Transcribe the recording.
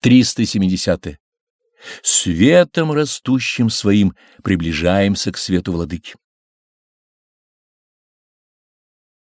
370. -е. Светом растущим своим приближаемся к свету владыки.